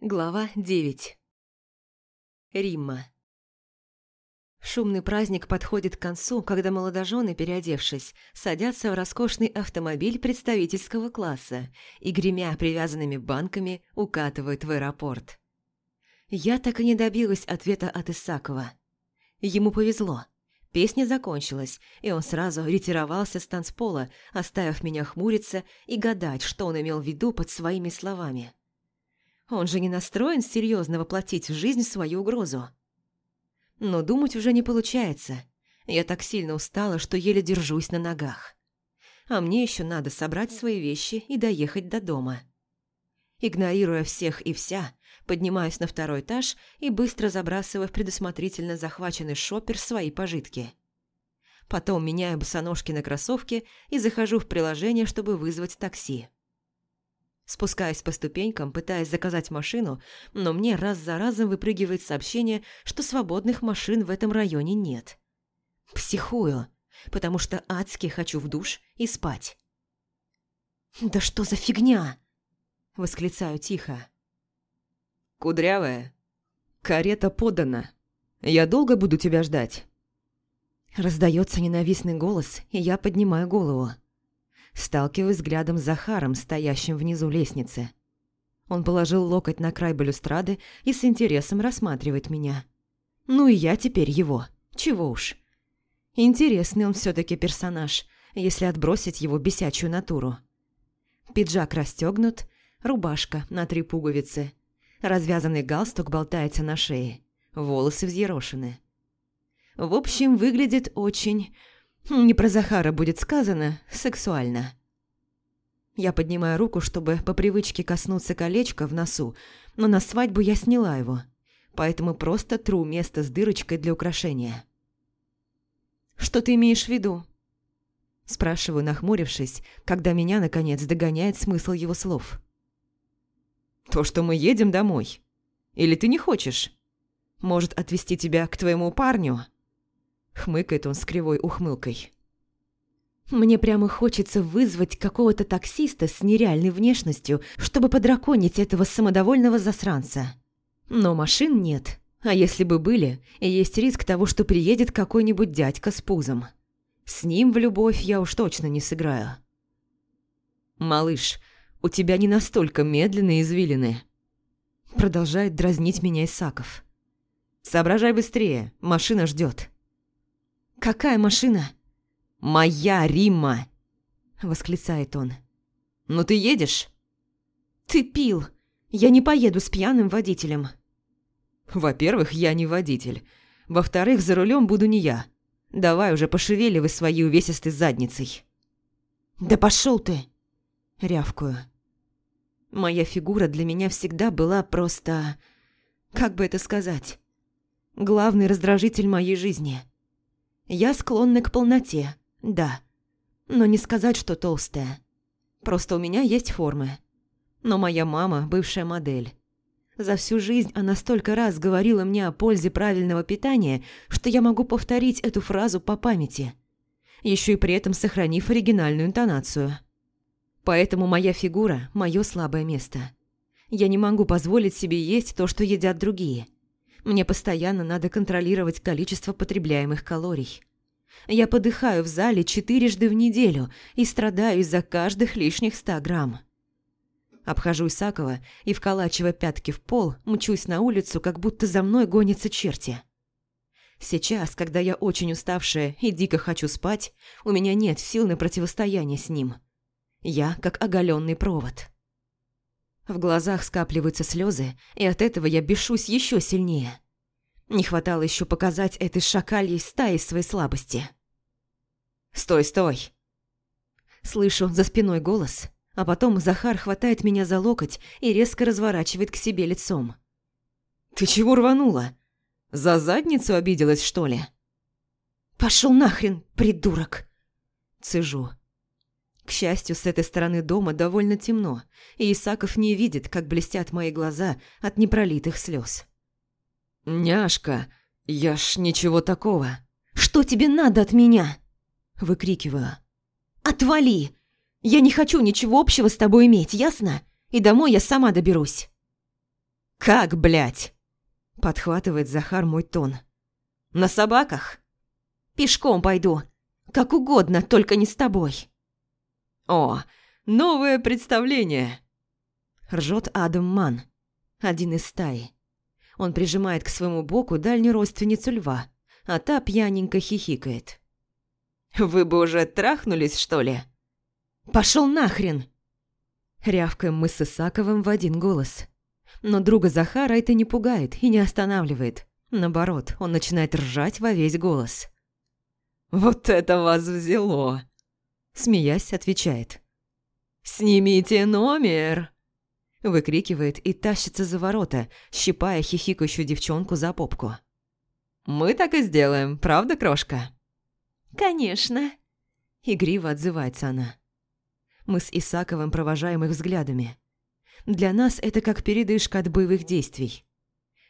Глава 9 Римма Шумный праздник подходит к концу, когда молодожены, переодевшись, садятся в роскошный автомобиль представительского класса и, гремя привязанными банками, укатывают в аэропорт. Я так и не добилась ответа от Исакова. Ему повезло. Песня закончилась, и он сразу ретировался с танцпола, оставив меня хмуриться и гадать, что он имел в виду под своими словами. Он же не настроен серьезно воплотить в жизнь свою угрозу. Но думать уже не получается. Я так сильно устала, что еле держусь на ногах. А мне еще надо собрать свои вещи и доехать до дома. Игнорируя всех и вся, поднимаюсь на второй этаж и быстро забрасываю в предусмотрительно захваченный шопер свои пожитки. Потом меняю босоножки на кроссовки и захожу в приложение, чтобы вызвать такси. Спускаюсь по ступенькам, пытаясь заказать машину, но мне раз за разом выпрыгивает сообщение, что свободных машин в этом районе нет. Психую, потому что адски хочу в душ и спать. «Да что за фигня?» – восклицаю тихо. «Кудрявая, карета подана. Я долго буду тебя ждать?» Раздается ненавистный голос, и я поднимаю голову. Сталкиваюсь взглядом с Захаром, стоящим внизу лестницы. Он положил локоть на край балюстрады и с интересом рассматривает меня. Ну и я теперь его. Чего уж. Интересный он все таки персонаж, если отбросить его бесячую натуру. Пиджак расстегнут, рубашка на три пуговицы. Развязанный галстук болтается на шее. Волосы взъерошены. В общем, выглядит очень не про Захара будет сказано, сексуально. Я поднимаю руку, чтобы по привычке коснуться колечка в носу, но на свадьбу я сняла его, поэтому просто тру место с дырочкой для украшения. «Что ты имеешь в виду?» Спрашиваю, нахмурившись, когда меня, наконец, догоняет смысл его слов. «То, что мы едем домой. Или ты не хочешь? Может, отвезти тебя к твоему парню?» Хмыкает он с кривой ухмылкой. Мне прямо хочется вызвать какого-то таксиста с нереальной внешностью, чтобы подраконить этого самодовольного засранца. Но машин нет. А если бы были, есть риск того, что приедет какой-нибудь дядька с пузом. С ним в любовь я уж точно не сыграю. «Малыш, у тебя не настолько медленные извилины», продолжает дразнить меня Исаков. «Соображай быстрее, машина ждет. «Какая машина?» «Моя Римма!» – восклицает он. «Ну ты едешь?» «Ты пил! Я не поеду с пьяным водителем!» «Во-первых, я не водитель. Во-вторых, за рулем буду не я. Давай уже пошевеливай своей увесистой задницей». «Да пошел ты!» – рявкую. Моя фигура для меня всегда была просто... Как бы это сказать? Главный раздражитель моей жизни – я склонна к полноте, да. Но не сказать, что толстая. Просто у меня есть формы. Но моя мама – бывшая модель. За всю жизнь она столько раз говорила мне о пользе правильного питания, что я могу повторить эту фразу по памяти. Еще и при этом сохранив оригинальную интонацию. Поэтому моя фигура – мое слабое место. Я не могу позволить себе есть то, что едят другие – мне постоянно надо контролировать количество потребляемых калорий. Я подыхаю в зале четырежды в неделю и страдаю из-за каждых лишних ста грамм. Обхожу Исакова и, вколачивая пятки в пол, мчусь на улицу, как будто за мной гонятся черти. Сейчас, когда я очень уставшая и дико хочу спать, у меня нет сил на противостояние с ним. Я как оголенный провод. В глазах скапливаются слезы, и от этого я бешусь еще сильнее. Не хватало еще показать этой шакальей стае своей слабости. «Стой, стой!» Слышу за спиной голос, а потом Захар хватает меня за локоть и резко разворачивает к себе лицом. «Ты чего рванула? За задницу обиделась, что ли?» «Пошел нахрен, придурок!» Цежу. К счастью, с этой стороны дома довольно темно, и Исаков не видит, как блестят мои глаза от непролитых слез. «Няшка, я ж ничего такого». «Что тебе надо от меня?» Выкрикиваю. «Отвали! Я не хочу ничего общего с тобой иметь, ясно? И домой я сама доберусь». «Как, блядь?» – подхватывает Захар мой тон. «На собаках?» «Пешком пойду. Как угодно, только не с тобой». «О, новое представление!» Ржет Адам Ман, один из стаи. Он прижимает к своему боку дальнюю родственницу льва, а та пьяненько хихикает. «Вы бы уже трахнулись, что ли?» «Пошел нахрен!» Рявкаем мы с Исаковым в один голос. Но друга Захара это не пугает и не останавливает. Наоборот, он начинает ржать во весь голос. «Вот это вас взяло!» Смеясь, отвечает. «Снимите номер!» Выкрикивает и тащится за ворота, щипая хихикающую девчонку за попку. «Мы так и сделаем, правда, крошка?» «Конечно!» Игриво отзывается она. Мы с Исаковым провожаем их взглядами. Для нас это как передышка от боевых действий.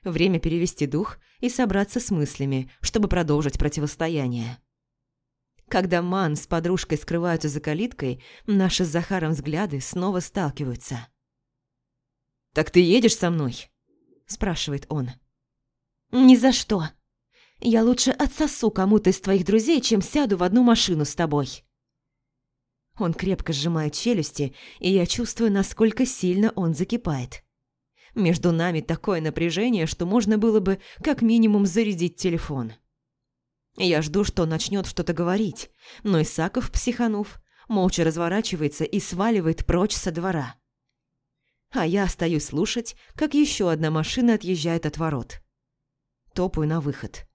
Время перевести дух и собраться с мыслями, чтобы продолжить противостояние. Когда Ман с подружкой скрываются за калиткой, наши с Захаром взгляды снова сталкиваются. «Так ты едешь со мной?» – спрашивает он. «Ни за что. Я лучше отсосу кому-то из твоих друзей, чем сяду в одну машину с тобой». Он крепко сжимает челюсти, и я чувствую, насколько сильно он закипает. Между нами такое напряжение, что можно было бы как минимум зарядить телефон. Я жду, что он начнет что-то говорить, но Исаков, психанув, молча разворачивается и сваливает прочь со двора. А я остаюсь слушать, как еще одна машина отъезжает от ворот. Топаю на выход.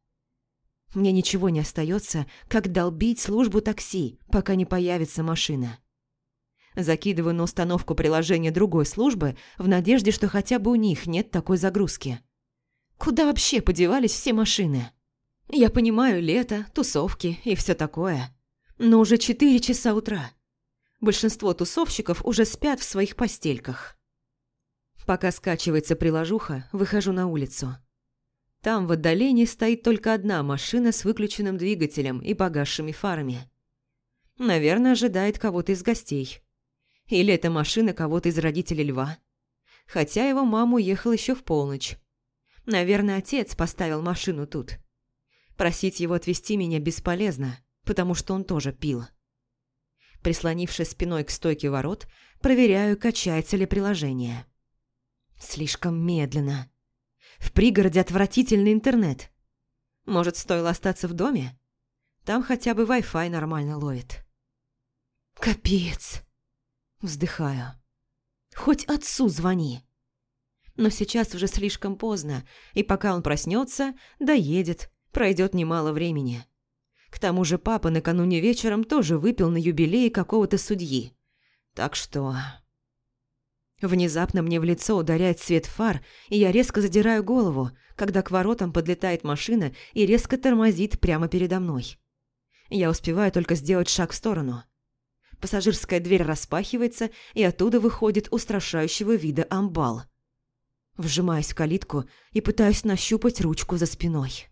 Мне ничего не остается, как долбить службу такси, пока не появится машина. Закидываю на установку приложения другой службы в надежде, что хотя бы у них нет такой загрузки. Куда вообще подевались все машины? Я понимаю лето, тусовки и все такое. Но уже четыре часа утра. Большинство тусовщиков уже спят в своих постельках. Пока скачивается приложуха, выхожу на улицу. Там в отдалении стоит только одна машина с выключенным двигателем и погасшими фарами. Наверное, ожидает кого-то из гостей. Или это машина кого-то из родителей льва. Хотя его мама уехала еще в полночь. Наверное, отец поставил машину тут. Просить его отвезти меня бесполезно, потому что он тоже пил. Прислонившись спиной к стойке ворот, проверяю, качается ли приложение. Слишком медленно. В пригороде отвратительный интернет. Может, стоило остаться в доме? Там хотя бы Wi-Fi нормально ловит. Капец. Вздыхаю. Хоть отцу звони. Но сейчас уже слишком поздно, и пока он проснется, доедет, пройдет немало времени. К тому же папа накануне вечером тоже выпил на юбилее какого-то судьи. Так что... Внезапно мне в лицо ударяет свет фар, и я резко задираю голову, когда к воротам подлетает машина и резко тормозит прямо передо мной. Я успеваю только сделать шаг в сторону. Пассажирская дверь распахивается, и оттуда выходит устрашающего вида амбал. Вжимаюсь в калитку и пытаюсь нащупать ручку за спиной.